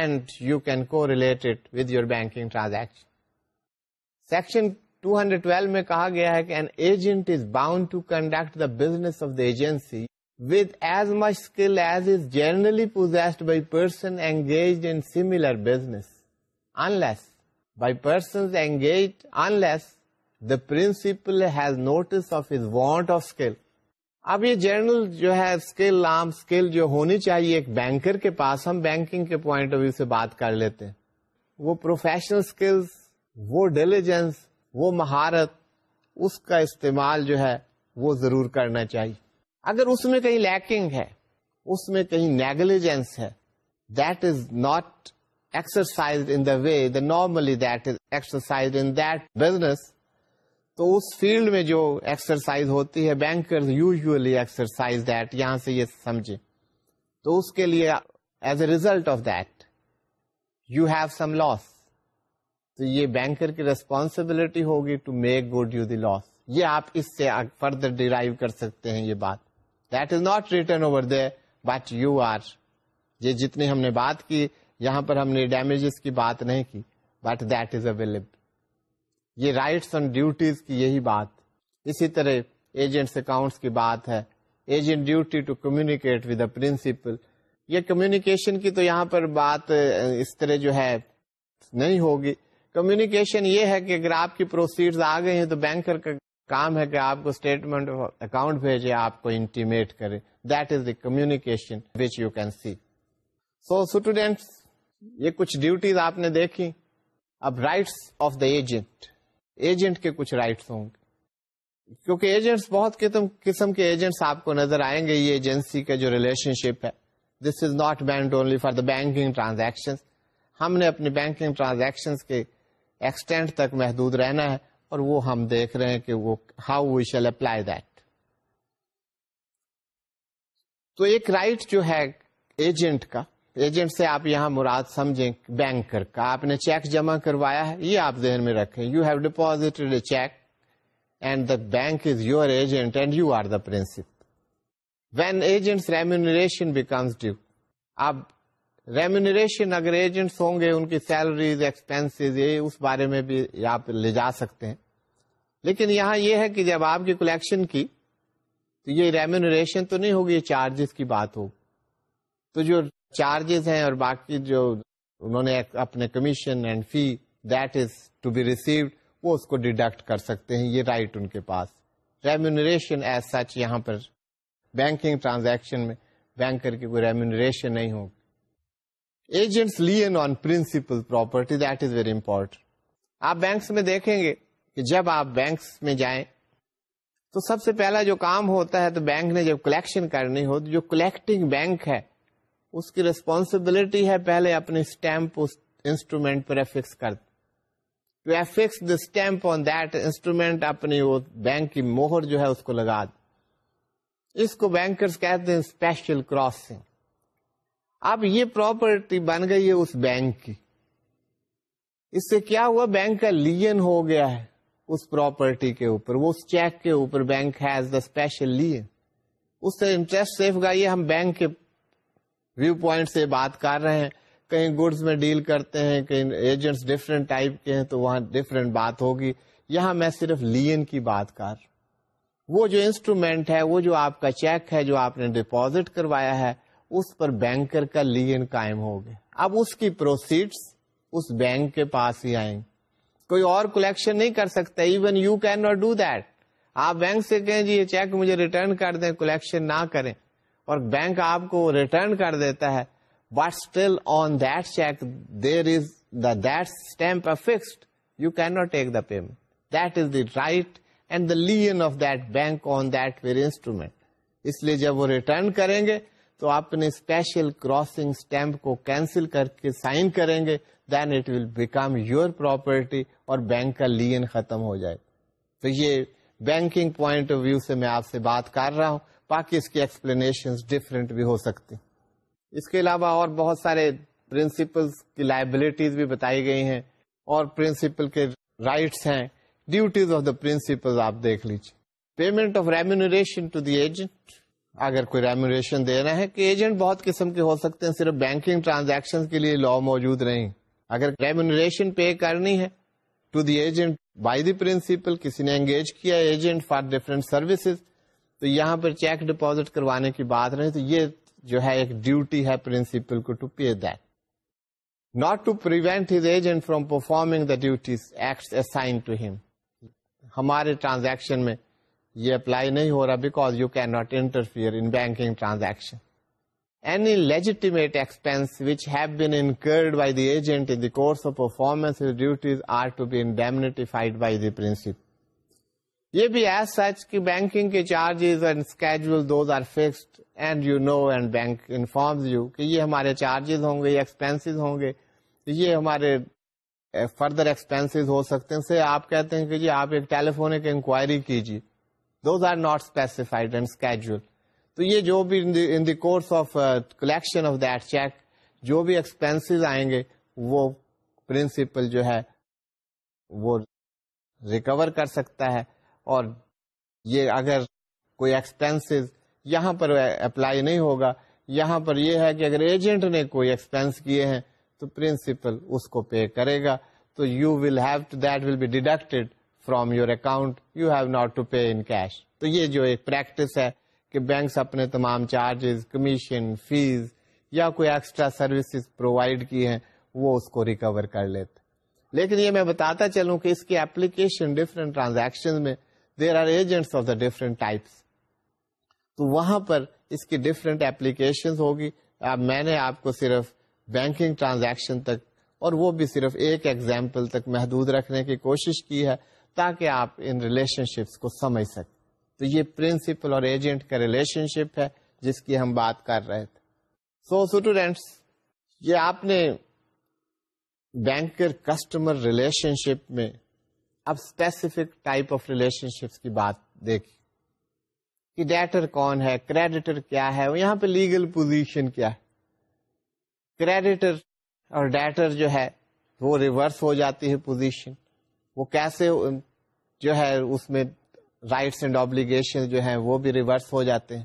A: and you can correlated with your banking transaction section 212 میں کہا گیا ہے کہ an agent is bound to conduct the business of the agency with as much skill as is generally possessed by person engaged in similar business unless by persons engaged unless the principal has notice of his want of skill اب یہ جنرل جو ہے اسکل عام اسکل جو ہونی چاہیے ایک بینکر کے پاس ہم بینکنگ کے پوائنٹ آف ویو سے بات کر لیتے ہیں وہ پروفیشنل اسکلس وہ ڈیلیجنس وہ مہارت اس کا استعمال جو ہے وہ ضرور کرنا چاہیے اگر اس میں کہیں لیکنگ ہے اس میں کہیں نیگلیجنس ہے that is not exercise in the the way normally that is exercise that business تو اس فیلڈ میں جو ایکسرسائز ہوتی ہے بینکر یوزلی ایکسرسائز دیٹ یہاں سے یہ سمجھے تو اس کے لیے as a result of that you have some loss تو یہ بینکر کی ریسپانسبلٹی ہوگی to make good you the loss یہ آپ اس سے فردر ڈرائیو کر سکتے ہیں یہ بات that is not return over they but you are یہ جتنی ہم نے بات کی یہاں پر ہم نے ڈیمیجز کی بات نہیں کی بٹ دیٹ از اویلیبل یہ رائٹس اینڈ ڈیوٹیز کی یہی بات اسی طرح ایجنٹس اکاؤنٹس کی بات ہے agent duty to communicate with a principal یہ کمیونیکیشن کی تو یہاں پر بات اس طرح جو ہے نہیں ہوگی کمیونیکیشن یہ ہے کہ اگر آپ کی پروسیڈ آ گئے ہیں تو بینکر کا کام ہے کہ آپ کو اسٹیٹمنٹ اکاؤنٹ بھیجے آپ کو انٹیمیٹ کرے that is the communication can see so students یہ کچھ ڈیوٹیز آپ نے دیکھی اب rights of the agent agent کے کچھ رائٹس ہوں گے کیونکہ ایجنٹس بہت قسم کے ایجنٹس آپ کو نظر آئیں گے یہ ایجنسی کا جو ریلیشن شپ ہے this is not bound only for the banking transaction ہم نے اپنی بینکنگ ٹرانزیکشن کے ایکسٹینڈ تک محدود رہنا ہے اور وہ ہم دیکھ رہے ہیں کہ وہ how we shall apply that تو ایک رائٹ جو ہے ایجنٹ کا ایجنٹ سے آپ یہاں مراد سمجھیں بینکر کا آپ نے چیک جمع کروایا ہے یہ آپ ذہن میں رکھیں you have deposited a cheque and the bank is your agent and you are the principal when agent becomes due آپ ریمونریشن اگر ایجنٹس ہوں گے ان کی سیلریز یہ اس بارے میں بھی آپ لے جا سکتے ہیں لیکن یہاں یہ ہے کہ جب آپ کی کلیکشن کی تو یہ ریمونریشن تو نہیں ہوگی یہ چارجز کی بات ہوگی تو جو چارجز ہیں اور باقی جو انہوں نے اپنے commission and fee that is to be received وہ اس کو ڈیڈکٹ کر سکتے ہیں یہ رائٹ ان کے پاس ریمونریشن ایز سچ یہاں پر بینکنگ ٹرانزیکشن میں بینکر کی کوئی ریمونریشن نہیں ہوگی agents on principal property that is very important آپ بینکس میں دیکھیں گے کہ جب آپ بینکس میں جائیں تو سب سے پہلا جو کام ہوتا ہے تو بینک نے جب کلیکشن کرنی ہو تو جو کلیکٹنگ بینک ہے اس کی ریسپانسبلٹی ہے پہلے اپنے اسٹمپ اس انسٹرومینٹ پر ایفکس کر the stamp on that instrument اپنی وہ بینک کی موہر جو ہے اس کو لگا د اس کو بینکرس کہتے ہیں اسپیشل کراسنگ اب یہ پراپرٹی بن گئی ہے اس بینک کی اس سے کیا ہوا بینک کا لین ہو گیا ہے اس پراپرٹی کے اوپر وہ اس چیک کے اوپر bank has the special lien اس سے انٹرسٹ سیف گا یہ ہم بینک کے ویو پوائنٹ سے بات کر رہے ہیں کہیں گڈس میں ڈیل کرتے ہیں کہیں ایجنٹس ڈفرینٹ ٹائپ کے ہیں تو وہاں ڈفرینٹ بات ہوگی یہاں میں صرف لین کی بات کر رہا وہ جو انسٹرومینٹ ہے وہ جو آپ کا چیک ہے جو آپ نے ڈپوزٹ کروایا ہے اس پر بینکر کا لین قائم ہو گیا اب اس کی پروسیڈس اس بینک کے پاس ہی آئیں کوئی اور کلیکشن نہیں کر سکتا even you can not do that آپ بینک سے کہیں جی یہ چیک مجھے ریٹرن کر دیں کلیکشن نہ کریں اور بینک آپ کو ریٹرن کر دیتا ہے but still on that that cheque there is the stamp fixed you can not take the payment that is the right and the lien of that bank on that very instrument اس لیے جب وہ ریٹرن کریں گے تو آپ اپنے اسپیشل کراسنگ اسٹیمپ کو کینسل کر کے سائن کریں گے then it will become your property اور بینک کا لین ختم ہو جائے تو یہ بینکنگ پوائنٹ آف ویو سے میں آپ سے بات کر رہا ہوں باقی اس کی ایکسپلینیشن ڈفرینٹ بھی ہو سکتی اس کے علاوہ اور بہت سارے پرنسپلس کی لائبلٹیز بھی بتائی گئی ہیں اور پرنسپل کے رائٹس ہیں ڈیوٹیز آف دا پرنسپل آپ دیکھ لیجیے payment of remuneration to the agent اگر کوئی ریموریشن رہے ہیں کہ ایجنٹ بہت قسم کے ہو سکتے ہیں صرف بینکنگ ٹرانزیکشن کے لیے لا موجود نہیں اگر پے کرنی ہے to the agent by the principal کسی نے انگیج کیا ایجنٹ فار ڈفرنٹ سروسز تو یہاں پر چیک ڈپازٹ کروانے کی بات رہے تو یہ جو ہے ایک ڈیوٹی ہے پرنسپل کو to pay that not to performing the ہم ہمارے ٹرانزیکشن میں یہ اپلائی نہیں ہو رہا because you can not interfere in banking transaction any legitimate expense which have been incurred by the agent in the course of performance duties are to be indemnified by the principal یہ بھی ایز سچ کی بینکنگ کے charges and schedule those are fixed and you know and bank informs you کہ یہ ہمارے چارجز ہوں گے یہ ایکسپینس ہوں گے یہ ہمارے فردر eh, ایکسپینسیز ہو سکتے ہیں سے آپ کہتے ہیں کہ جی آپ ایک ٹیلیفونک انکوائری کیجیے those are not specified and casual تو یہ جو بھی in the course of collection of that cheque جو بھی ایکسپینسز آئیں گے وہ پرنسپل جو ہے وہ ریکور کر سکتا ہے اور یہ اگر کوئی ایکسپینسز یہاں پر اپلائی نہیں ہوگا یہاں پر یہ ہے کہ اگر ایجنٹ نے کوئی ایکسپینس کیے ہیں تو پرنسپل اس کو پے کرے گا تو you will have that will be deducted from your account you have not to pay in cash تو یہ جو ایک پریکٹس ہے کہ بینکس اپنے تمام چارجز کمیشن فیس یا کوئی ایکسٹرا سروسز پرووائڈ کی ہیں وہ اس کو ریکور کر لیتے لیکن یہ میں بتاتا چلوں کہ اس کی ایپلیکیشن ڈفرینٹ ٹرانزیکشن میں there are agents of the different types تو وہاں پر اس کی ڈفرینٹ اپلیکیشن ہوگی اب میں نے آپ کو صرف بینکنگ ٹرانزیکشن تک اور وہ بھی صرف ایک ایگزامپل تک محدود رکھنے کی کوشش کی ہے تاکہ آپ ان ریلیشن شپس کو سمجھ سکیں تو یہ پرنسپل اور ایجنٹ کا ریلیشن شپ ہے جس کی ہم بات کر رہے تھے سو so, اسٹوڈینٹس یہ آپ نے بینکر کسٹمر ریلیشن شپ میں اب specific type of relationships کی بات دیکھی کہ ڈیٹر کون ہے کریڈیٹر کیا ہے یہاں پہ لیگل پوزیشن کیا ہے کریڈیٹر اور ڈیٹر جو ہے وہ ریورس ہو جاتی ہے پوزیشن وہ کیسے جو ہے اس میں رائٹس اینڈ آبلیگیشن جو ہیں وہ بھی ریورس ہو جاتے ہیں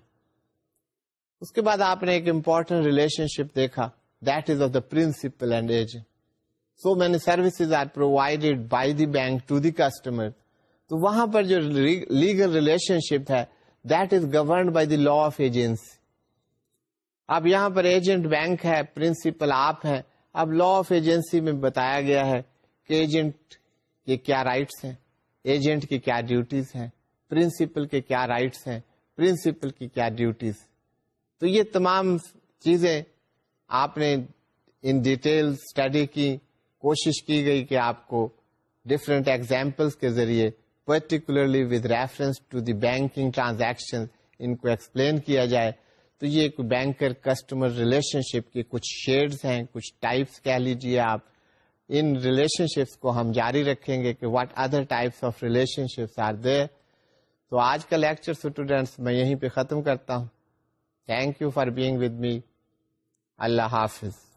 A: اس کے بعد آپ نے ایک امپورٹنٹ ریلیشن شپ دیکھا that is of the principal and agent so many services are by the bank to the customer تو وہاں پر جو لیگل ریلیشن شپ ہے that is governed by the law of agency اب یہاں پر ایجنٹ بینک ہے پرنسپل آپ ہیں اب لا آف ایجنسی میں بتایا گیا ہے کہ ایجنٹ کیا رائٹس ہیں ایجنٹ کی کیا ڈیوٹیز ہیں پرنسپل کے کیا رائٹس ہیں پرنسپل کی کیا ڈیوٹیز تو یہ تمام چیزیں آپ نے ان ڈیٹیل اسٹڈی کی کوشش کی گئی کہ آپ کو ڈفرینٹ ایگزامپلس کے ذریعے particularly with reference to the banking transaction ان کو ایکسپلین کیا جائے تو یہ بینکر کسٹمر ریلیشن شپ کے کچھ شیڈس ہیں کچھ ٹائپس کہہ لیجیے آپ ان ریلیشن شپس کو ہم جاری رکھیں گے کہ what other types of relationships are they تو آج کا لیکچر اسٹوڈینٹس میں یہیں پہ ختم کرتا ہوں thank you for being with me اللہ حافظ